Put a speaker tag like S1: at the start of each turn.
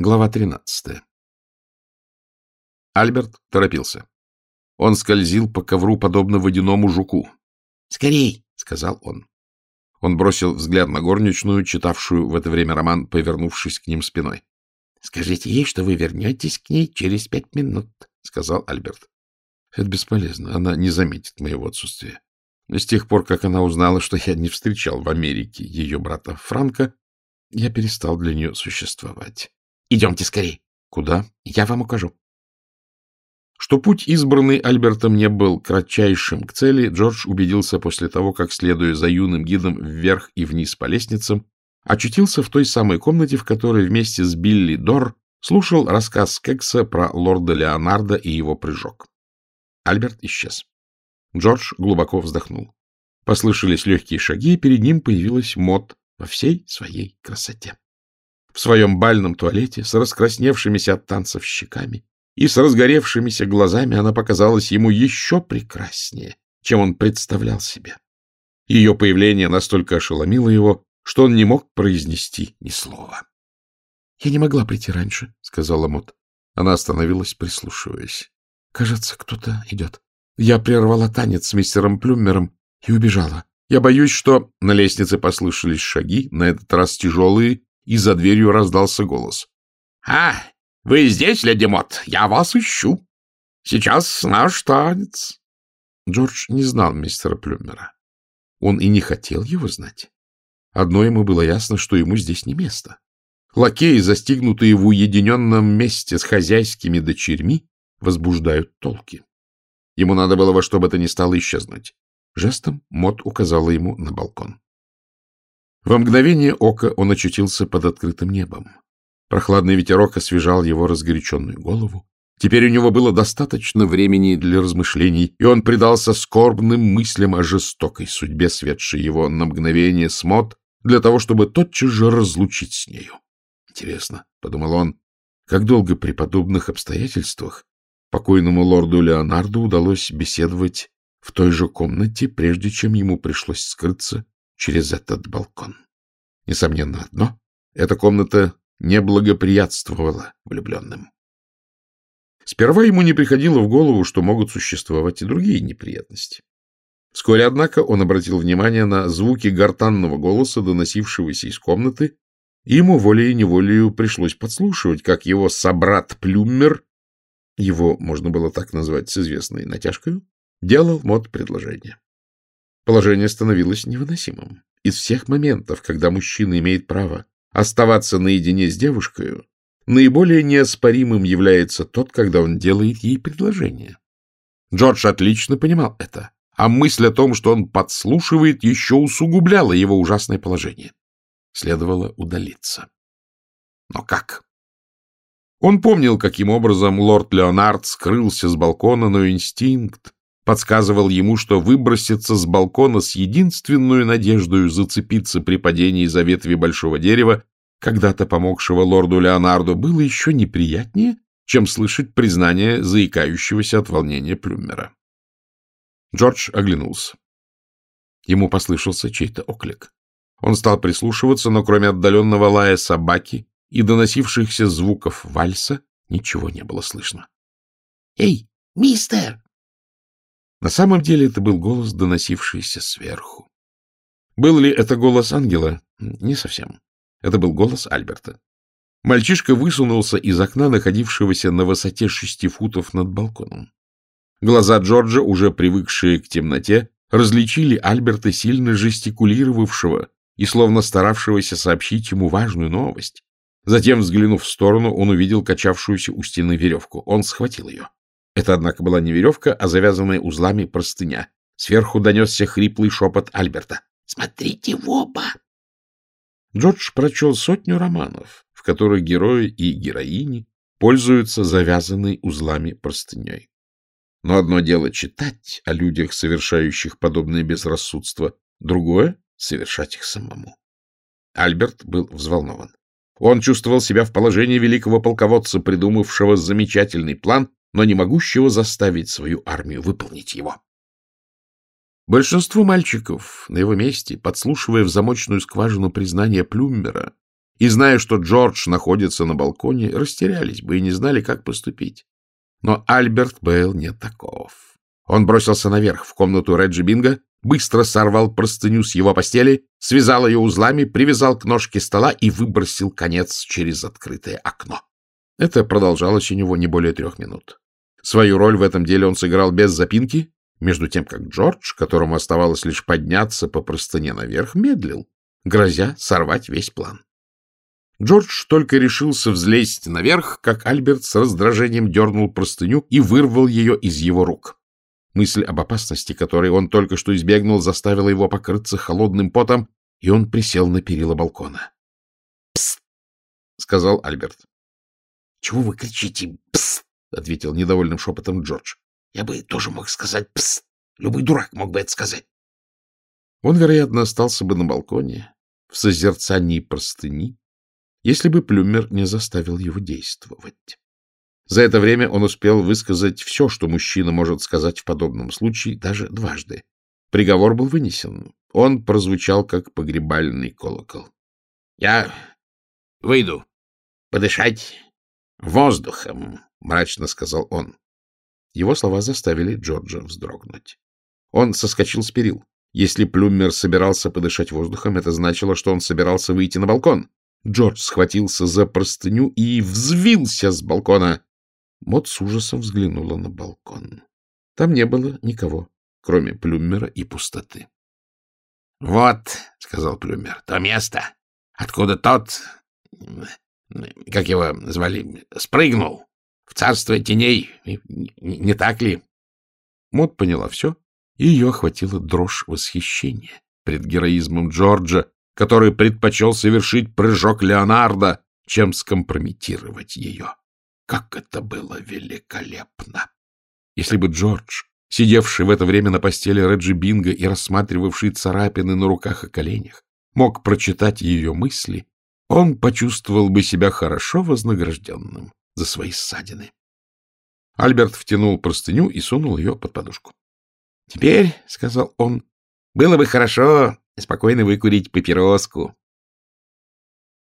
S1: Глава 13. Альберт торопился. Он скользил по ковру, подобно водяному жуку. — Скорей! — сказал он. Он бросил взгляд на горничную, читавшую в это время роман, повернувшись к ним спиной. — Скажите ей, что вы вернетесь к ней через пять минут, — сказал Альберт. — Это бесполезно. Она не заметит моего отсутствия. С тех пор, как она узнала, что я не встречал в Америке ее брата Франка, я перестал для нее существовать. — Идемте скорее. — Куда? — Я вам укажу. Что путь, избранный Альбертом, не был кратчайшим к цели, Джордж убедился после того, как, следуя за юным гидом вверх и вниз по лестницам, очутился в той самой комнате, в которой вместе с Билли Дор слушал рассказ Кекса про лорда Леонардо и его прыжок. Альберт исчез. Джордж глубоко вздохнул. Послышались легкие шаги, и перед ним появилась Мот во всей своей красоте в своем бальном туалете с раскрасневшимися от танцев щеками и с разгоревшимися глазами она показалась ему еще прекраснее, чем он представлял себе. Ее появление настолько ошеломило его, что он не мог произнести ни слова. — Я не могла прийти раньше, — сказала Мот. Она остановилась, прислушиваясь. — Кажется, кто-то идет. Я прервала танец с мистером Плюмером и убежала. Я боюсь, что... На лестнице послышались шаги, на этот раз тяжелые и за дверью раздался голос. — А, вы здесь, леди Мот? Я вас ищу. Сейчас наш танец. Джордж не знал мистера Плюмера. Он и не хотел его знать. Одно ему было ясно, что ему здесь не место. Лакеи, застигнутые в уединенном месте с хозяйскими дочерьми, возбуждают толки. Ему надо было во что бы то ни стало исчезнуть. Жестом Мот указала ему на балкон. Во мгновение ока он очутился под открытым небом. Прохладный ветерок освежал его разгоряченную голову. Теперь у него было достаточно времени для размышлений, и он предался скорбным мыслям о жестокой судьбе, светшей его на мгновение смот, для того, чтобы тотчас же разлучить с нею. Интересно, — подумал он, — как долго при подобных обстоятельствах покойному лорду Леонарду удалось беседовать в той же комнате, прежде чем ему пришлось скрыться через этот балкон. Несомненно одно — эта комната не благоприятствовала влюбленным. Сперва ему не приходило в голову, что могут существовать и другие неприятности. Вскоре, однако, он обратил внимание на звуки гортанного голоса, доносившегося из комнаты, и ему волей-неволею пришлось подслушивать, как его собрат Плюмер, его можно было так назвать с известной натяжкой, делал мод предложение. Положение становилось невыносимым. Из всех моментов, когда мужчина имеет право оставаться наедине с девушкой, наиболее неоспоримым является тот, когда он делает ей предложение. Джордж отлично понимал это, а мысль о том, что он подслушивает, еще усугубляла его ужасное положение. Следовало удалиться. Но как? Он помнил, каким образом лорд Леонард скрылся с балкона, но инстинкт, подсказывал ему, что выброситься с балкона с единственной надеждой зацепиться при падении за ветви большого дерева, когда-то помогшего лорду Леонарду, было еще неприятнее, чем слышать признание заикающегося от волнения Плюмера. Джордж оглянулся. Ему послышался чей-то оклик. Он стал прислушиваться, но кроме отдаленного лая собаки и доносившихся звуков вальса ничего не было слышно. — Эй, мистер! На самом деле это был голос, доносившийся сверху. Был ли это голос ангела? Не совсем. Это был голос Альберта. Мальчишка высунулся из окна, находившегося на высоте шести футов над балконом. Глаза Джорджа, уже привыкшие к темноте, различили Альберта, сильно жестикулировавшего и словно старавшегося сообщить ему важную новость. Затем, взглянув в сторону, он увидел качавшуюся у стены веревку. Он схватил ее. Это, однако, была не веревка, а завязанная узлами простыня. Сверху донесся хриплый шепот Альберта. «Смотрите в оба!» Джордж прочел сотню романов, в которых герои и героини пользуются завязанной узлами простыней. Но одно дело читать о людях, совершающих подобное безрассудство, другое — совершать их самому. Альберт был взволнован. Он чувствовал себя в положении великого полководца, придумавшего замечательный план но не могущего заставить свою армию выполнить его. Большинство мальчиков на его месте, подслушивая в замочную скважину признания Плюмбера и, зная, что Джордж находится на балконе, растерялись бы и не знали, как поступить. Но Альберт Бейл не таков. Он бросился наверх, в комнату Реджи Бинга, быстро сорвал простыню с его постели, связал ее узлами, привязал к ножке стола и выбросил конец через открытое окно. Это продолжалось у него не более трех минут. Свою роль в этом деле он сыграл без запинки, между тем как Джордж, которому оставалось лишь подняться по простыне наверх, медлил, грозя сорвать весь план. Джордж только решился взлезть наверх, как Альберт с раздражением дернул простыню и вырвал ее из его рук. Мысль об опасности, которой он только что избегнул, заставила его покрыться холодным потом, и он присел на перила балкона. Сказал Альберт. — Чего вы кричите «псст»? — ответил недовольным шепотом Джордж. — Я бы тоже мог сказать «псст». Любой дурак мог бы это сказать. Он, вероятно, остался бы на балконе в созерцании простыни, если бы Плюмер не заставил его действовать. За это время он успел высказать все, что мужчина может сказать в подобном случае, даже дважды. Приговор был вынесен. Он прозвучал, как погребальный колокол. — Я выйду подышать воздухом, — мрачно сказал он. Его слова заставили Джорджа вздрогнуть. Он соскочил с перил. Если Плюмер собирался подышать воздухом, это значило, что он собирался выйти на балкон. Джордж схватился за простыню и взвился с балкона. Мот с ужасом взглянула на балкон. Там не было никого, кроме Плюмера и пустоты. — Вот, — сказал Плюмер, — то место, откуда тот, как его звали, спрыгнул в царство теней, не так ли? Мот поняла все, и ее охватила дрожь восхищения пред героизмом Джорджа, который предпочел совершить прыжок Леонардо, чем скомпрометировать ее. Как это было великолепно! Если бы Джордж, сидевший в это время на постели Реджи Бинга и рассматривавший царапины на руках и коленях, мог прочитать ее мысли, он почувствовал бы себя хорошо вознагражденным за свои ссадины. Альберт втянул простыню и сунул ее под подушку. — Теперь, — сказал он, — было бы хорошо спокойно выкурить папироску.